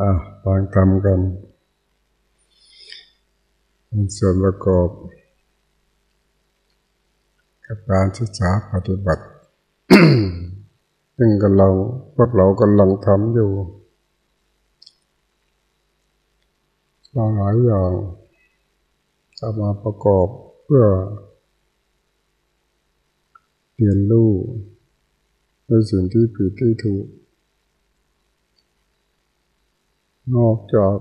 อะฟังทำกันเป็นส่วนประกอบ กับการศึกษาปฏิบัติ ซึ่งกำลังพวกเรากำลังทำอยู่หลายอย่างจะมาประกอบเพื่อเรียนรู้ในสิ่งที่ผิดที่ถูก นอกจาก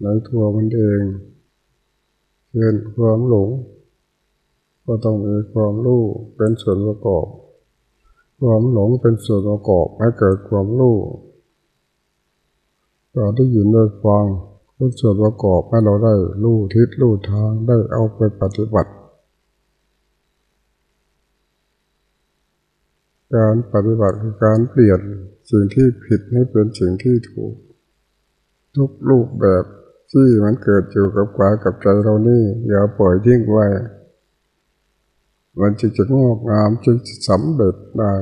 ในตัวมันเองเช่นความหลง ก็ต้องมีความรู้เป็นส่วนประกอบ ความหลงเป็นส่วนประกอบให้เกิดความรู้เราได้ยินได้ฟังเป็นส่วนประกอบให้เราได้รู้ทิศรู้ทางได้เอาไปปฏิบัติ การปฏิบัติคือการเปลี่ยนสิ่งที่ผิดให้เป็นสิ่งที่ถูก ทุกรูปแบบที่มันเกิดอยู่กับกายกับใจเรานี่อย่าปล่อยทิ้งไว้ มันจะจะงอกงามจึงสำเร็จได้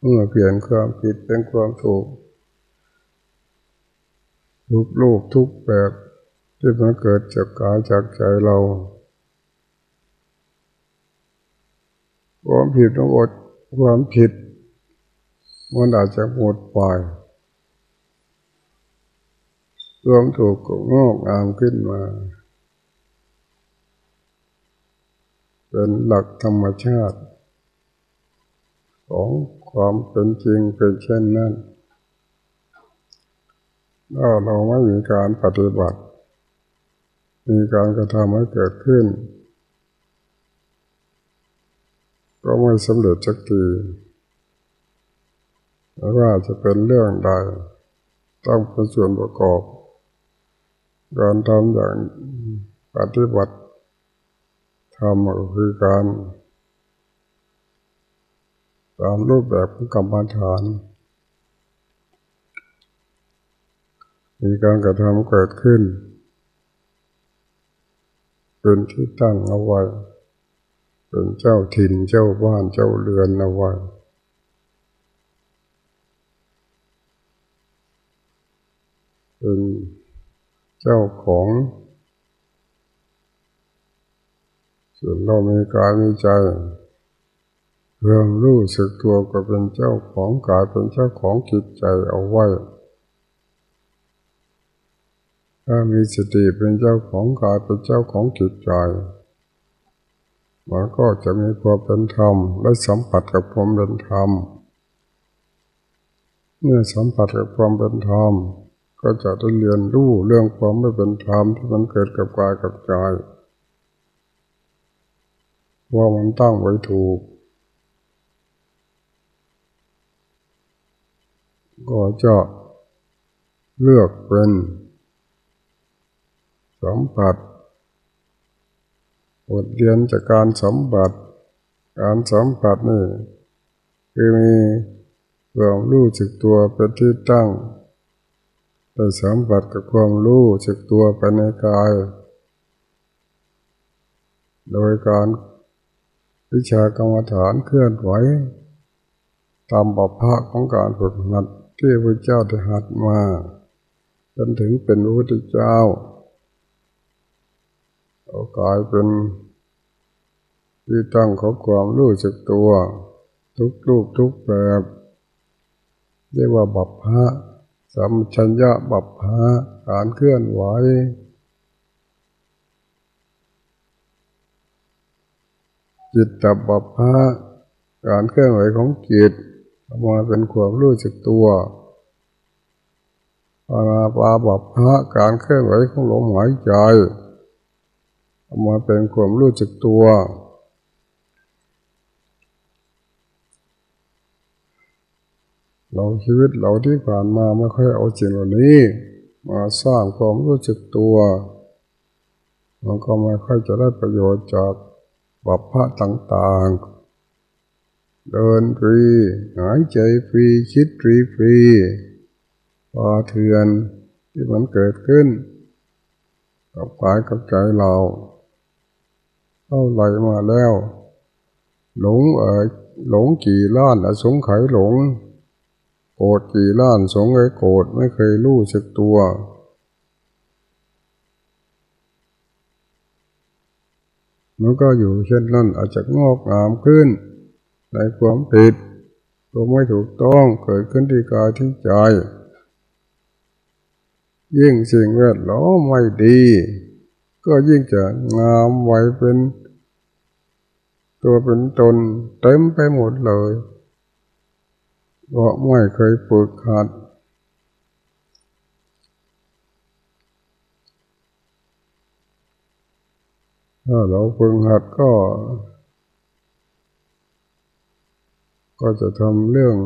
เมื่อเปลี่ยนความผิดเป็นความถูก ทุกรูปทุกแบบที่มันเกิดจากกายจากใจเรา ความผิดต้องอดความผิดมันอาจจะหมดไปควมถูกก็งอกงามขึ้นมา เป็นหลักธรรมชาติ ของความเป็นจริงเป็นเช่นนั้นถ้าเราไม่มีการปฏิบัติ มีการกระทำให้เกิดขึ้น ก็ไม่สำเร็จสักทีไม่ว่าจะเป็นเรื่องใดต้องเป็นส่วนประกอบการทำอย่างปฏิบัติทำก็คือการตามรูปแบบของกรรมฐาน มีการกระทำเกิดขึ้น เป็นที่ตั้งเอาไว้ เป็นเจ้าถิ่นเจ้าบ้านเจ้าเรือนเอาไว้เป็นเจ้าของส่วนเรามีกายมีใจเรื่งรู้สึกตัวก็เป็นเจ้าของกายเป็นเจ้าของจิตใจเอาไว้ ถ้ามีสติเป็นเจ้าของกายเป็นเจ้าของจิตใจ มันก็จะมีความเป็นธรรมและสัมผัสกับความเป็นธรรมเมื่อสัมผัสกับความเป็นธรรมก็จะได้เรียนรู้เรื่องความไม่เป็นธรรมที่มันเกิดกับกายกับใจว่ามันตั้งไว้ถูกก็จะเลือกเป็นสัมผัส บทเรียนจากการสัมผัสการสัมผัสนี่คือมีความรู้สึกตัวเป็นที่ตั้งแต่สัมผัสกับความรู้สึกตัวไปในกาย โดยการวิชากรรมฐานเคลื่อนไหวตามบพะของการฝึกหัดที่พระเจ้าได้หัดมาจนถึงเป็นพระพุทธเจ้า เรากลายเป็นที่ตั้งของความรู้สึกตัว ทุกรูปทุกแบบเรียกว่าบัพพะสัมชัญญะบัพพะการเคลื่อนไหวจิตตบบัพพะการเคลื่อนไหวของจิตมาเป็นความรู้สึกตัวอาณาปาบัพพะการเคลื่อนไหวของลมหายใจ มาเป็นความรู้จักตัว เราชีวิตเราที่ผ่านมาไม่ค่อยเอาจริงเหล่านี้ มาสร้างความรู้จักตัวมันก็ไม่ค่อยจะได้ประโยชน์จากบัพพะต่างๆ เดินฟรีหายใจฟรีคิดฟรีฟรีพอเถือนที่มันเกิดขึ้นกับกายกับใจเรา เท่าไรมาแล้ว หลงเออหลงกี่ล้านอสงไขยหลง โกรธกี่ล้านสงเคยโกรธไม่เคยรู้สึกตัวมันก็อยู่เช่นนั้นอาจจะงอกงามขึ้นในความผิดตัวไม่ถูกต้องเกิดขึ้นที่กายที่ใจยิ่งสิ่งแวดล้อมไม่ดี ก็ยิ่งจะงามไว้เป็น ตัวเป็นตนเต็มไปหมดเลยเพราะไม่เคยฝึกหัดถ้าเราฝึกหัดก็ ก็จะทำเรื่อง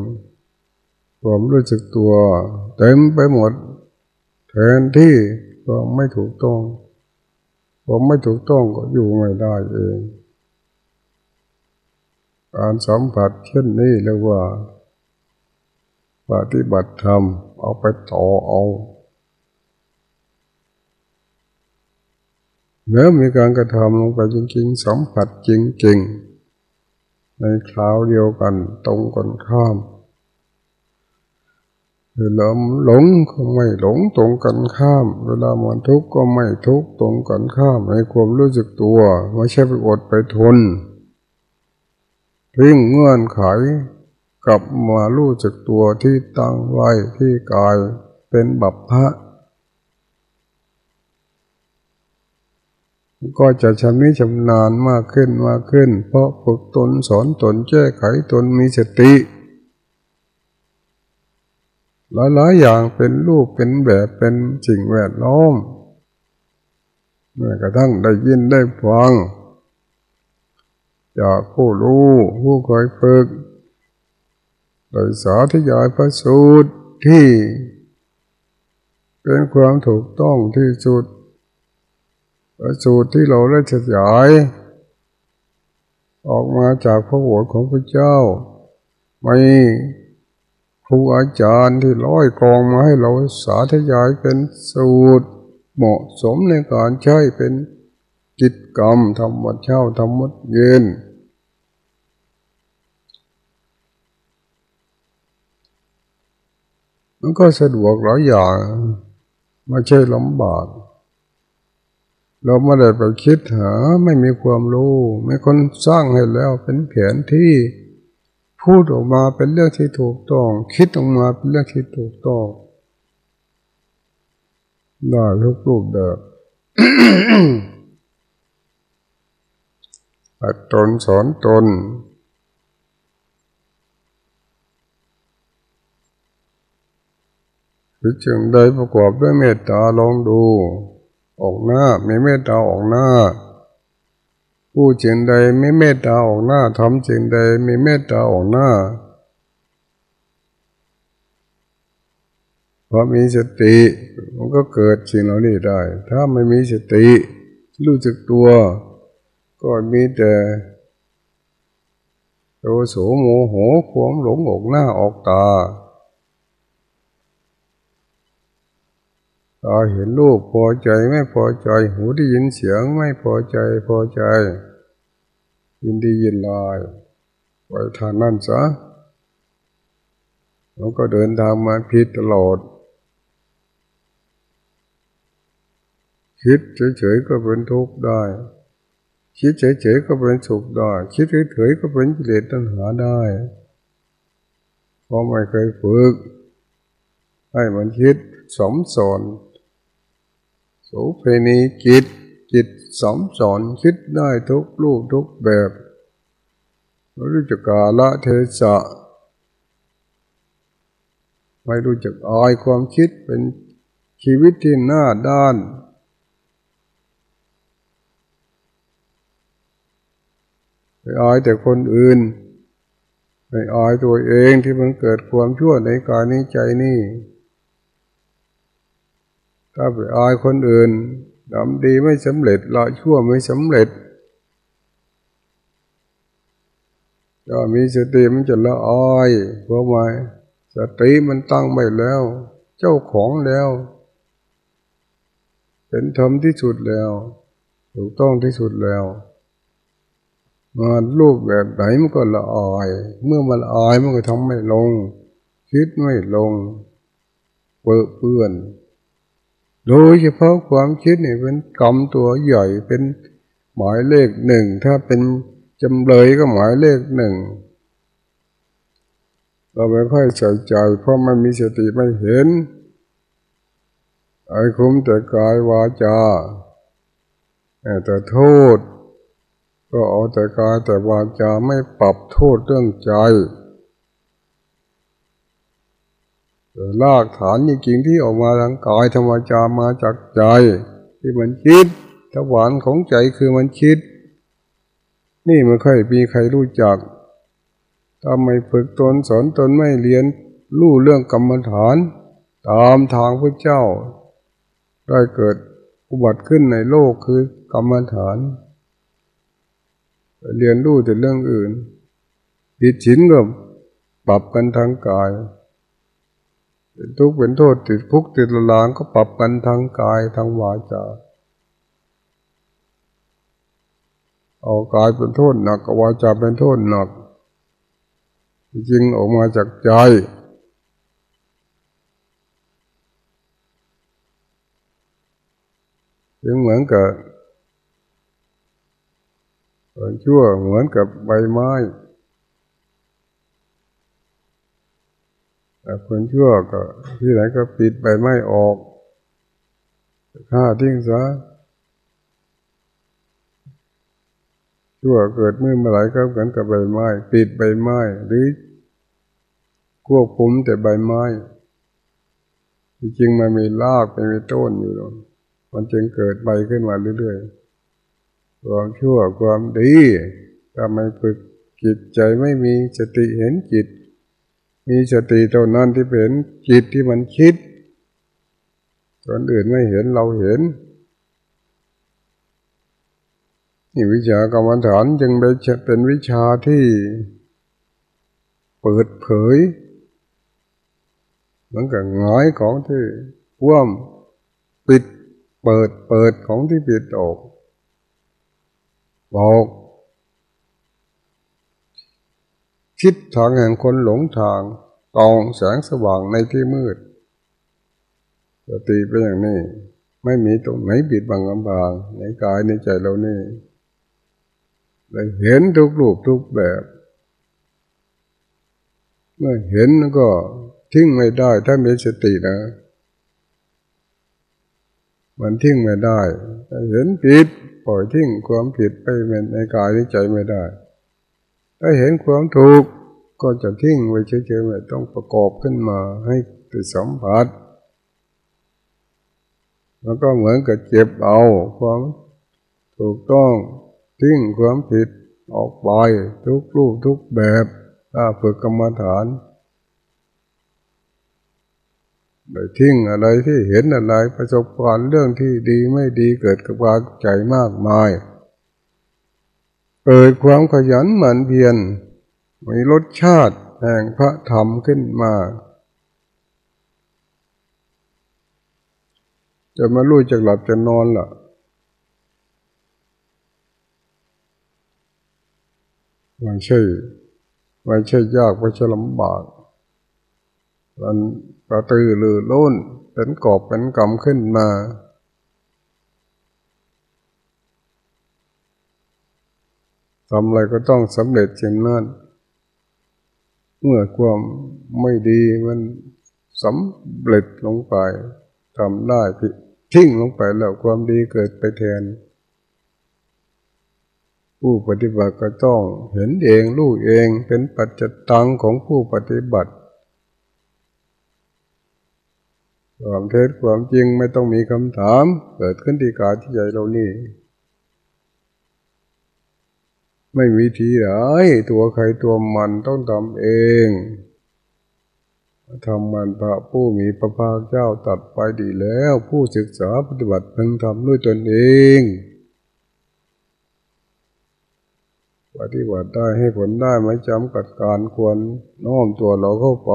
ความรู้สึกตัว เต็มไปหมด แทนที่ความไม่ถูกต้อง ความไม่ถูกต้องก็อยู่ไม่ได้เอง การสัมผัสเช่นนี้เรียกว่าปฏิบัติธรรมเอาไปต่อเอาเมื่อมีการกระทำลงไปจริงๆสัมผัสจริงๆ ในคราวเดียวกันตรงกันข้าม เวลาหลงก็ไม่หลงตรงกันข้าม เวลามันทุกข์ก็ไม่ทุกข์ตรงกันข้ามในความรู้สึกตัวไม่ใช่ไปอดไปทนทิ้งเงื่อนไขกลับมารู้จักตัวที่ตั้งไว้ที่กายเป็นบัพพะก็จะชำนิชำนาญมากขึ้นมากขึ้น เพราะฝึกตนสอนตนแก้ไขตนมีสติ หลาย ๆ อย่างเป็นรูปเป็นแบบเป็นสิ่งแวดล้อมเมื่อกระทั่งได้ยินได้ฟังจากผู้รู้ผู้คอยฝึก โดยสาธยายพระสูตรที่ เป็นความถูกต้องที่สุดพระสูตรที่เราได้ฉยาย ออกมาจากพระโอษของพระเจ้า ไม่ รูอาจารย์ที่ร้อยกองมาให้เราสาธยายเป็นสูตร เหมาะสมในการใช้เป็นกิจกรรมทำวัดเช้าทำวัดเย็นมันก็สะดวกหลายอย่างไม่ใช่ลำบาก เราไม่ได้ไปคิดหาไม่มีความรู้ ไม่คนสร้างให้แล้วเป็นแผนที่ พูดออกมาเป็นเรื่องที่ถูกต้อง คิดออกมาเป็นเรื่องที่ถูกต้องได้ทุกรูปแบบตนสอนตนคือจึงใดประกอบด้วยเมตตาลองดู ออกหน้าม่เมตตาออกหน้า ผู้จึงใดไม่เมตตาออกหน้าทำจึงใดไม่เมตตาออกหน้าพอมีสติมันก็เกิดสิ่งเหล่านี้ได้ ถ้าไม่มีสติ รู้จักตัว ก็มีแต่โตโสโมโหความหลงออกหน้าออกตาตาเห็นรูปพอใจไม่พอใจ หูได้ยินเสียงไม่พอใจพอใจ ยินดียินลายไว้ทางนั่นซะเราก็เดินทางมาพิดตลอด คิดเฉยๆก็เป็นทุกข์ได้ คิดเฉยๆก็เป็นสุขได้ คิดเฉยๆก็เป็นกิเลสตัณหาได้เพราะไม่เคยฝึก ให้มันคิดสมสอนโสเพณีจิต จิตสมสอนคิดได้ทุกรูปทุกแบบไม่รู้จักกาละเทศะไม่รู้จักอายความคิดเป็นชีวิตที่หน้าด้าน ไปอายแต่คนอื่น ไปอายตัวเองที่มันเกิดความชั่วในกายในใจนี่ ถ้าไปอายคนอื่น ทำดีไม่สำเร็จละชั่วไม่สำเร็จก็มีสติมันจะละอายเพราะว่าสติมันตั้งไม่แล้ว เจ้าของแล้ว เป็นธรรมที่สุดแล้ว ถูกต้องที่สุดแล้วมาลูกแบบไหนมันก็ละอาย เมื่อมันละอายมันก็ทำไม่ลง คิดไม่ลงเปื้อเปื้อน โดยเฉพาะความคิดนี่เป็นกรรมตัวใหญ่เป็นหมายเลขหนึ่งถ้าเป็นจำเลยก็หมายเลขหนึ่งเราไม่ค่อยใส่ใจเพราะมันมีสติไม่เห็นไอ้คุ้มแต่กายวาจาแต่โทษ ก็เอาแต่กายแต่วาจาไม่ปรับโทษเรื่องใจ ลากฐานจริงๆที่ออกมาทางกายธรรมจามาจากใจ ที่มันคิดถวานของใจคือมันคิด นี่มันค่อยมีใครรู้จักถ้าไม่ฝึกตนสอนตนไม่เรียนรู้เรื่องกรรมฐาน ตามทางพระเจ้า ได้เกิดอุบัติขึ้นในโลกคือกรรมฐาน เรียนรู้แต่เรื่องอื่นติดฉินก็ปรับกันทางกาย ทุกข์เป็นโทษติดคุกติดละลางก็ปรับกันทางกายทางวาจาเอากายเป็นโทษหนักกับวาจาเป็นโทษหนัก จริงออกมาจากใจยังเหมือนกับชั่วเหมือนกับใบไม้ แต่คนชั่วก็ ที่ไหนก็ปิดใบไม้ออกฆ่าทิ้งซะชั่วเกิดเมื่อเมื่อไรก็เหมือนกับใบไม้ ปิดใบไม้หรือควบคุมแต่ใบไม้จริงมันมีรากมันมีต้นอยู่มันจึงเกิดใบขึ้นมาเรื่อยๆ ความชั่วความดีถ้าไม่ฝึกจิตใจไม่มีสติเห็นจิต มีสติเท่านั้นที่เป็นจิตที่มันคิดคนอื่นไม่เห็นเราเห็นนี่วิชากรรมฐานจึงเป็นวิชาที่เปิดเผยเหมือนกับงายของที่ว่มปิดเปิดเปิดของที่ปิดออกบอก คิดทางแห่งคนหลงทางตองแสงสว่างในที่มืดสติเป็นอย่างนี้ ไม่มีตรงไหนปิดบังกำบางในกายในใจเรานี่เลยเห็นทุกรูปทุกแบบ เมื่อเห็นก็ทิ้งไม่ได้ถ้ามีสตินะ มันทิ้งไม่ได้เห็นผิดปล่อยทิ้งความผิดไปในกายในใจไม่ได้ ถ้าเห็นความถูกก็จะทิ้งไว้เฉยๆไม่ต้องประกอบขึ้นมาให้ติดสัมผัส แล้วก็เหมือนกับเจ็บเอาความถูกต้องทิ้งความผิดออกไปทุกรูปทุกแบบถ้าฝึกกรรมฐานไปทิ้งอะไรที่เห็นอะไรประสบการณ์เรื่องที่ดีไม่ดีเกิดกับควาใจมากมาย เกิดความขยันหมั่นเพียรมีรสชาติแห่งพระธรรมขึ้นมา จะมารู้จากหลับจะนอนล่ะ ไม่ใช่ไม่ใช่ยากไม่ใช่ลำบากมันกระตือรือร้นเป็นกอบเป็นกำขึ้นมา ทำอะไรก็ต้องสำเร็จเช่นนั้นเมื่อความไม่ดีมันสำเร็จลงไปทำได้ทิ้งลงไปแล้วความดีเกิดไปแทน ผู้ปฏิบัติก็ต้องเห็นเองรู้เองเป็นปัจจตังของผู้ปฏิบัติความเท็จความจริงไม่ต้องมีคำถาม เกิดขึ้นที่กายที่ใจเรานี่ ไม่มีทีไหนตัวใครตัวมันต้องทำเองทำมันพระผู้มีพระภาคเจ้าตัดไปดีแล้ว ผู้ศึกษาปฏิบัติพึงทำด้วยตนเอง ปฏิบัติได้ให้ผลได้ไม่จำกัดการควรน้อมตัวเราเข้าไป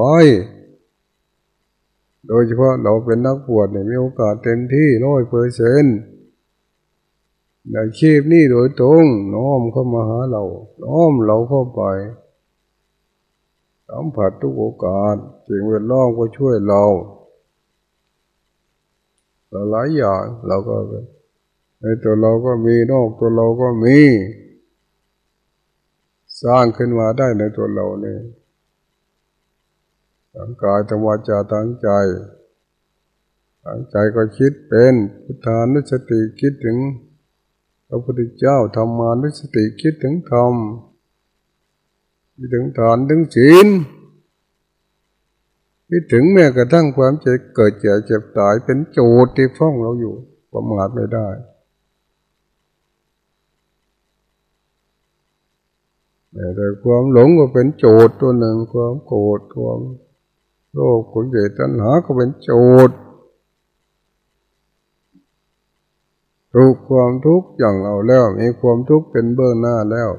โดยเฉพาะเราเป็นนักบวชเนี่ยมีโอกาสเต็มที่ร้อยเปอร์เซ็นต์ ในชีพนี้โดยตรงน้อมเข้ามาหาเรา น้อมเราเข้าไปสัมผัสทุกโอกาสสิ่งแวดล้อมก็ช่วยเราหลายอย่างเราก็ในตัวเราก็มีนอกตัวเราก็มี สร้างขึ้นมาได้ในตัวเราเนี่ยทางกายทางวาจาทางใจทางใจก็คิดเป็นพุทธานุสติคิดถึง พระพุทธเจ้าธรรมานุสติคิดถึงธรรมคิดถึงฐานถึงศีลคิดถึงแม้กระทั่งความเจ็บเกิดเจ็บเจ็บตายเป็นโจทย์ที่ฟ้องเราอยู่ประมาทไม่ได้ แต่ความหลงก็เป็นโจทย์ตัวหนึ่งความโกรธความโลภขุนเกตัณหาก็เป็นโจทย์ ทุกความทุกข์อย่างเอาแล้ว มีความทุกข์เป็นเบื้องหน้าแล้ว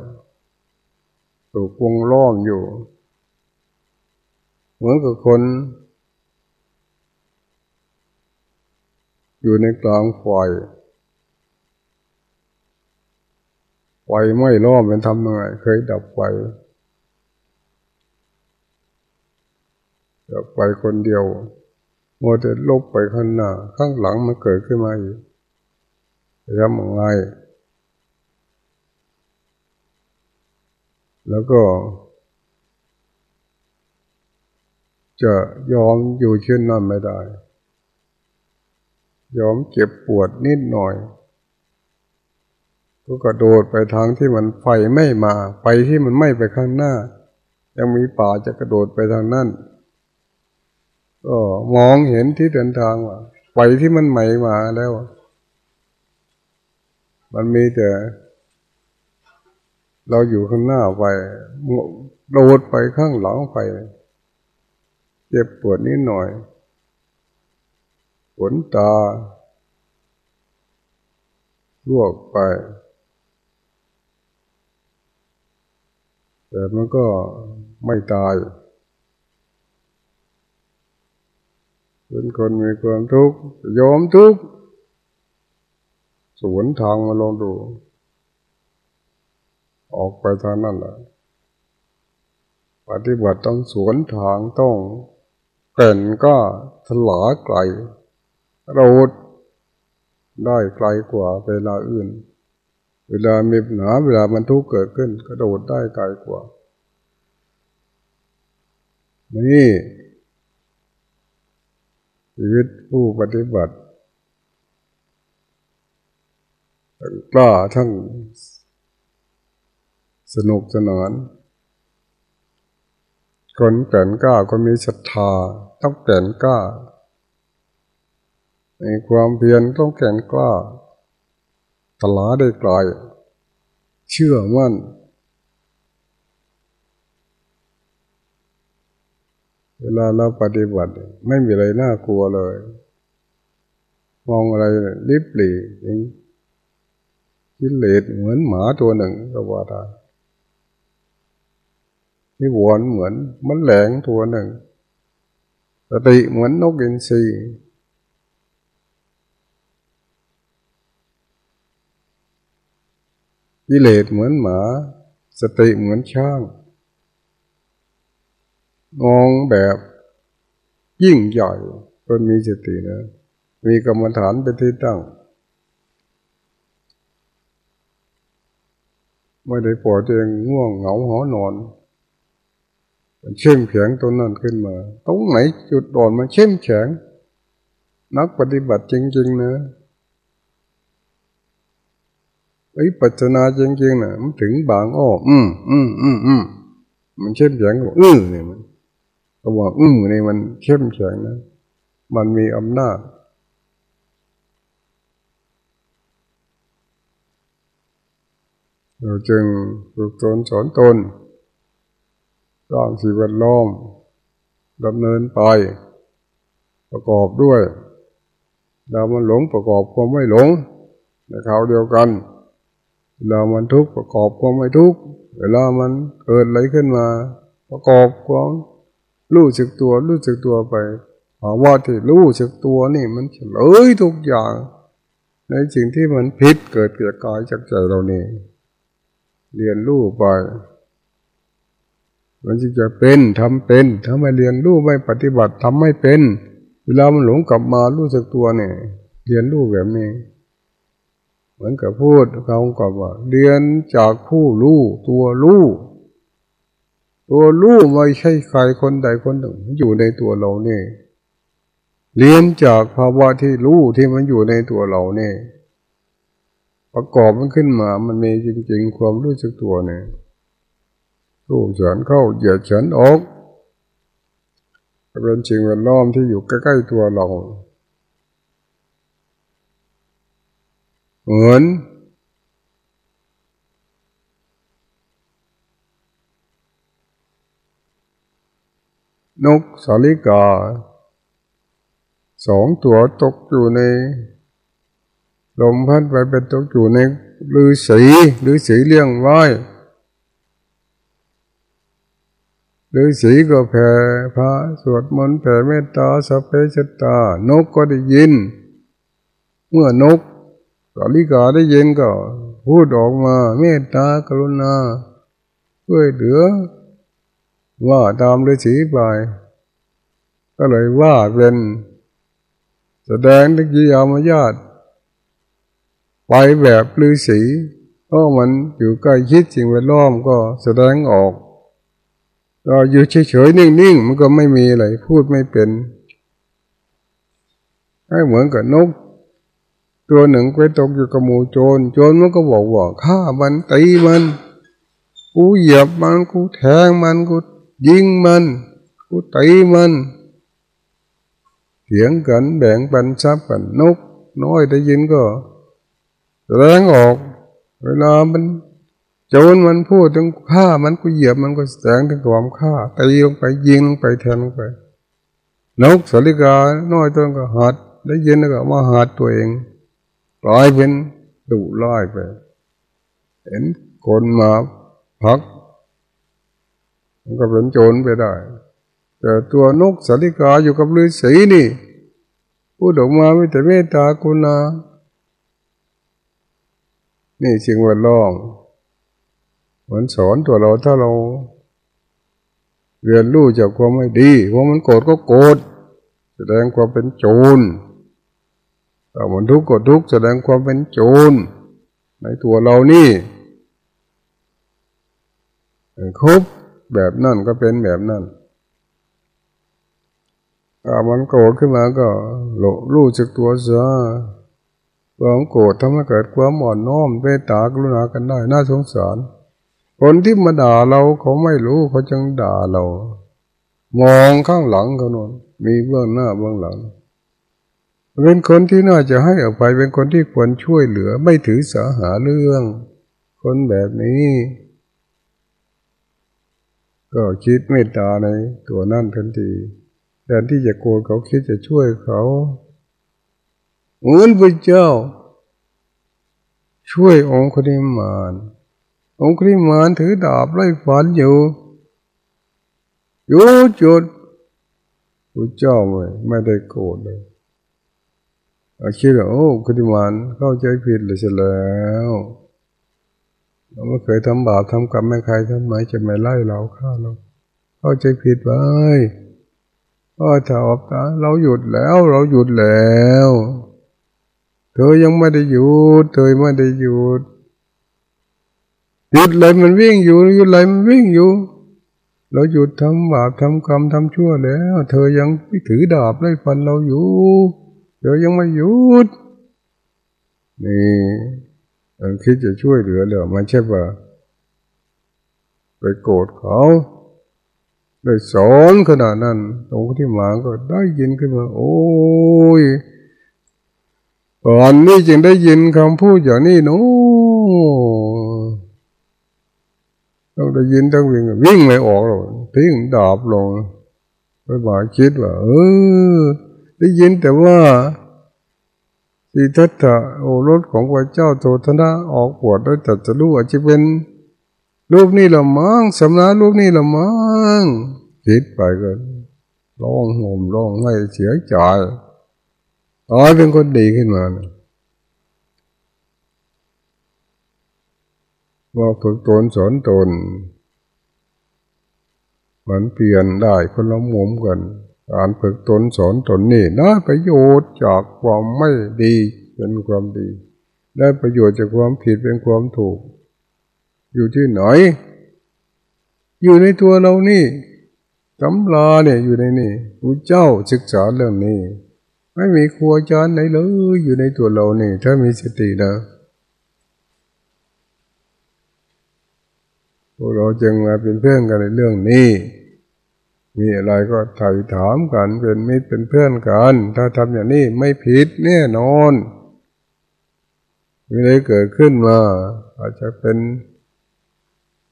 ถูกวงล้อมอยู่ เหมือนกับคน อยู่ในกลางไฟไฟไม่ล้อมเป็นทำยังไงเคยดับไฟดับไฟคนเดียวโมัวแต่ลบไปข้างหน้า ข้างหลังมันเกิดขึ้นมาอีก ทำยังไงแล้วก็ จะยอมอยู่เช่นนั้นไม่ได้ ยอมเจ็บปวดนิดหน่อย ก็กระโดดไปทางที่มันไฟไม่มาไปที่มันไม่ไปข้างหน้า ยังมีป่าจะกระโดดไปทางนั้นก็มองเห็นที่เดินทางว่าไฟที่มันใหม่มาแล้ว มันมีแต่ เราอยู่ข้างหน้าไปโดดไปข้างหลังไป เจ็บปวดนิดหน่อยขนตาลวกไป แต่มันก็ไม่ตายเป็นคนมีความทุกข์ยอมทุกข์ สวนทางมาลองดู ออกไปทางนั้นแหละปฏิบัติต้องสวนทางต้องเก่นก็ถลาไกลโรดได้ไกลกว่าเวลาอื่น เวลามีปัญหาเวลามันทุกข์เกิดขึ้น กระโดดได้ไกลกว่า นี่ชีวิตผู้ปฏิบัติ กล้าทั้งสนุกสนานคนแก่นกล้าก็มีศรัทธาต้องแก่นกล้าในความเพียรต้องแก่นกล้าตลาได้กลาย เชื่อมั่น เวลาเราปฏิบัติ ไม่มีอะไรน่ากลัวเลย มองอะไรลิบหลี กิเลสเหมือนหมาตัวหนึ่งก็ว่าได้นิวรณ์เหมือนมันแหลงตัวหนึ่งสติเหมือนนกอินทรีกิเลสเหมือนหมา สติเหมือนช้างมองแบบยิ่งใหญ่คนมีสตินะ มีกรรมฐานเป็นที่ตั้ง ไม่ได้ปล่อยตัวเองง่วงเหงาหอนอนเข้มแข็งตัวนั้นขึ้นมา ตรงไหนจุดอ่อนมันเข้มแข็ง นักปฏิบัติจริง ๆ นะไอ้ปัจนาจริงๆนะมันถึงบางอ้ออืมอืมอืมอืมมันเข้มแข็งกว่าอื้อเนี่ยมันก็บอกอื้อเนี่ยมันเข้มแข็งนะ มันมีอำนาจ เราจึงฝึกตนสอนตนสร้างสิ่งแวดล้อมดำเนินไป ประกอบด้วยเรามันหลงประกอบความไม่หลงในคราวเดียวกันเรามันทุกข์ประกอบความไม่ทุกข์เวลามันเกิดอะไรขึ้นมา ประกอบความรู้สึกตัวรู้สึกตัวไปภาวะที่รู้สึกตัวนี่มันเฉลยทุกอย่าง ในสิ่งที่มันผิดเกิดเกิดกายจากใจเรานี่ เรียนรู้ไป มันจึงจะเป็นทำเป็นถ้าไม่เรียนรู้ไม่ปฏิบัติทำไม่เป็น เวลามันหลงกลับมารู้สึกตัวเนี่ย เรียนรู้แบบนี้ เหมือนกับพูดเขากับว่า เรียนจากผู้รู้ตัวรู้ตัวรู้ไม่ใช่ใครคนใดคนหนึ่ง อยู่ในตัวเราเนี่ยเรียนจากภาวะที่รู้ที่มันอยู่ในตัวเราเนี่ย ประกอบมันขึ้นมา มันมีจริง ๆ ความรู้สึกตัวเนี่ยรู้เฉินเข้าเหยียดเฉินออกเป็นจริงเป็นล้อมที่อยู่ใกล้ๆตัวเรา เหมือนนกสาลิกาสองตัวตกอยู่ใน ลมพัดไปเป็นตกอยู่ในลือสีลือสีเลี้ยงไว้ลือสีก็แผ่พระสวดมนต์แผ่เมตตาสัพเพชตา นกก็ได้ยิน เมื่อนกสาลิกาได้ยินก็พูดออกมา เมตตากรุณาช่วยเหลือ ว่าตามฤาษีไป ก็เลยว่าเป็น แสดงตะกี้ยามายาต ไปแบบฤาษีเพราะมันอยู่ใกล้คิดสิ่งแวดล้อมก็แสดงออกเราอยู่เฉยๆนิ่งๆมันก็ไม่มีอะไรพูดไม่เป็นให้เหมือนกับนก ตัวหนึ่งไปตกอยู่กับหมูโจรโจรมันก็บอกว่าฆ่ามันตีมันกูเหยียบมันกูแทงมันกูยิงมันกูตีมันเถียงกันแบ่งปันทรัพย์กันนก น้อยได้ยินก็ แสดงออก เวลามันโจรมันพูดถึงฆ่ามันกูเหยียบมันก็แสดงถึงความฆ่าตีลงไปยิงลงไปแทนลงไปนกสลิกาน้อยตัวก็หัดได้ยินแล้วก็มาหัดตัวเองกลายเป็นดุร้ายไป เห็นคนมาพัก มันก็เป็นโจรไปได้ แต่ตัวนกสลิกาอยู่กับฤาษีนี่ พูดออกมาไม่แต่เมตตากุณา นี่จริงว่าล่องเหมือนสอนตัวเราถ้าเรา เรียนรู้จากความไม่ดีว่ามันโกรธก็โกรธแสดงความเป็นโจรถ้ามันทุกข์ก็ทุกข์แสดงความเป็นโจรในตัวเรานี่ครบแบบนั่นก็เป็นแบบนั่นถ้ามันโกรธขึ้นมาก็รู้จักตัวซะ ความโกรธทำให้เกิดความอ่อนน้อมเมตตากรุณากันได้ น่าสงสาร คนที่มาด่าเราเขาไม่รู้เขาจึงด่าเรา มองข้างหลังเขาโน่นมีเบื้องหน้าเบื้องหลัง เป็นคนที่น่าจะให้อภัยเป็นคนที่ควรช่วยเหลือ ไม่ถือสาหาเรื่อง คนแบบนี้ก็คิดเมตตาในตัวนั่นทันทีแทนที่จะโกรธเขาคิดจะช่วยเขา เหมือนพระเจ้า ช่วยองค์คริมานองค์คริมานถือดาบไล่ฟันอยู่อยู่จุดพระเจ้าไม่ไม่ได้โกรธเลยคิดว่าโอ้คริมานเข้าใจผิดเลยเสียแล้วเราไม่เคยทำบาปทำกรรมไม่ใครทำไมจะไม่ไล่เราฆ่าเราเข้าใจผิดไปก็ถ้าอบตาเราหยุดแล้วเราหยุดแล้ว เธอยังไม่ได้หยุดเธอไม่ได้หยุดหยุดเลยมันวิ่งอยู่หยุดเลยมันวิ่งอยู่เราหยุดทำบาปทำกรรมทำชั่วแล้ว เธอยังถือดาบไล่ฟันเราอยู่เธอยังไม่หยุดนี่มันคิดจะช่วยเหลือเลยไม่ใช่ว่ไปโกรธเขาได้สอนขนาดนั้นตรงที่หมาก็ได้ยินขึ้นมา โอ้ย ตอนนี้จึงได้ยินคำพูดอย่างนี้นู้ต้องได้ยินต้องวิ่งวิ่งไม่ออกหรอกทิ้งดาบลงไปบาคิดว่า เออ ได้ยินแต่ว่าสิทัตถะโอรสของพระเจ้าโทธนะออกปวดแล้วแต่จะรู้อาจจะเป็น รูปนี้ละมั้งสำนักรูปนี้ละมั้งคิดไปก็ร้องห่มร้องให้เสียใจ อ๋อเป็นคนดีขึ้นมานะว่าฝึกตนสอนตน มันเปลี่ยนได้คนละมุมกัน การฝึกตนสอนตนนี่ได้ประโยชน์จากความไม่ดีเป็นความดี ได้ประโยชน์จากความผิดเป็นความถูก อยู่ที่ไหน อยู่ในตัวเรานี่ตำลาเนี่ยอยู่ในนี่พระเจ้าศึกษาเรื่องนี้ ไม่มีครัวจานไหนเลยอยู่ในตัวเรานี่ ถ้ามีสตินะพวกเราจึงมาเป็นเพื่อนกันในเรื่องนี้ มีอะไรก็ถ่ายถามกันเป็นมิตรเป็นเพื่อนกัน ถ้าทำอย่างนี้ไม่ผิดแน่นอนมีอะไรเกิดขึ้นมา อาจจะเป็น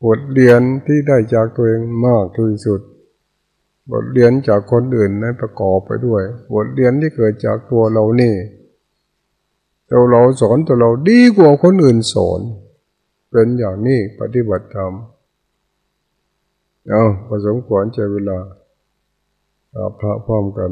บทเรียนที่ได้จากตัวเองมากที่สุด บทเรียนจากคนอื่นนั้นประกอบไปด้วย บทเรียนที่เกิดจากตัวเรานี่ตัวเราสอนตัวเราดีกว่าคนอื่นสอน เป็นอย่างนี้ปฏิบัติธรรมเอาผสมขวนใจเวลาพระพร้อมกัน